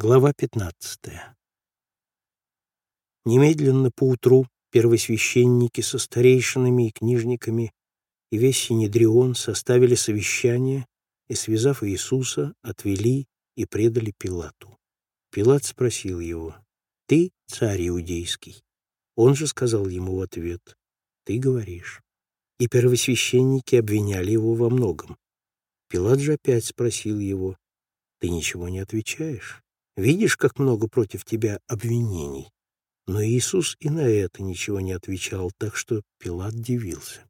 Глава 15. Немедленно поутру первосвященники со старейшинами и книжниками и весь Синедрион составили совещание и, связав Иисуса, отвели и предали Пилату. Пилат спросил его, «Ты царь иудейский?» Он же сказал ему в ответ, «Ты говоришь». И первосвященники обвиняли его во многом. Пилат же опять спросил его, «Ты ничего не отвечаешь?» Видишь, как много против тебя обвинений. Но Иисус и на это ничего не отвечал, так что Пилат дивился.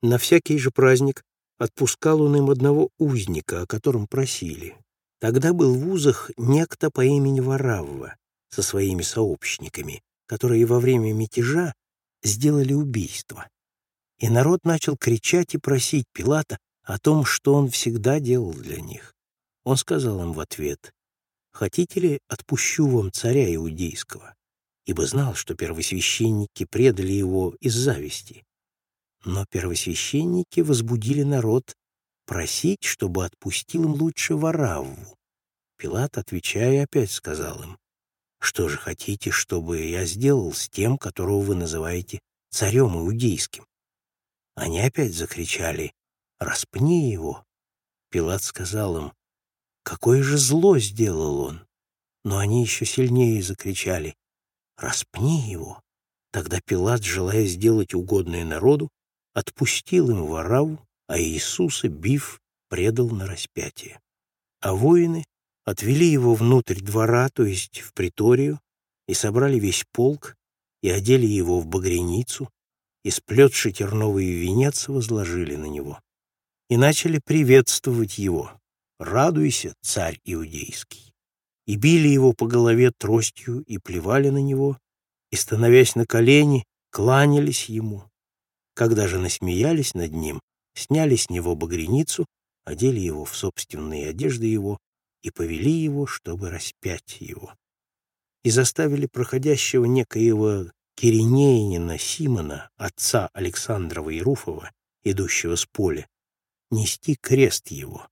На всякий же праздник отпускал он им одного узника, о котором просили. Тогда был в узах некто по имени Варавва со своими сообщниками, которые во время мятежа сделали убийство. И народ начал кричать и просить Пилата о том, что он всегда делал для них. Он сказал им в ответ, хотите ли, отпущу вам царя иудейского?» Ибо знал, что первосвященники предали его из зависти. Но первосвященники возбудили народ просить, чтобы отпустил им лучше Варавву. Пилат, отвечая, опять сказал им, «Что же хотите, чтобы я сделал с тем, которого вы называете царем иудейским?» Они опять закричали, «Распни его!» Пилат сказал им, Какое же зло сделал он! Но они еще сильнее закричали «Распни его!» Тогда Пилат, желая сделать угодное народу, отпустил им вораву, а Иисуса, бив, предал на распятие. А воины отвели его внутрь двора, то есть в приторию, и собрали весь полк, и одели его в багряницу, и сплетший терновый венец возложили на него, и начали приветствовать его, «Радуйся, царь иудейский!» И били его по голове тростью, и плевали на него, и, становясь на колени, кланялись ему. Когда же насмеялись над ним, сняли с него багряницу, одели его в собственные одежды его и повели его, чтобы распять его. И заставили проходящего некоего Киринеянина Симона, отца Александрова и идущего с поля, нести крест его,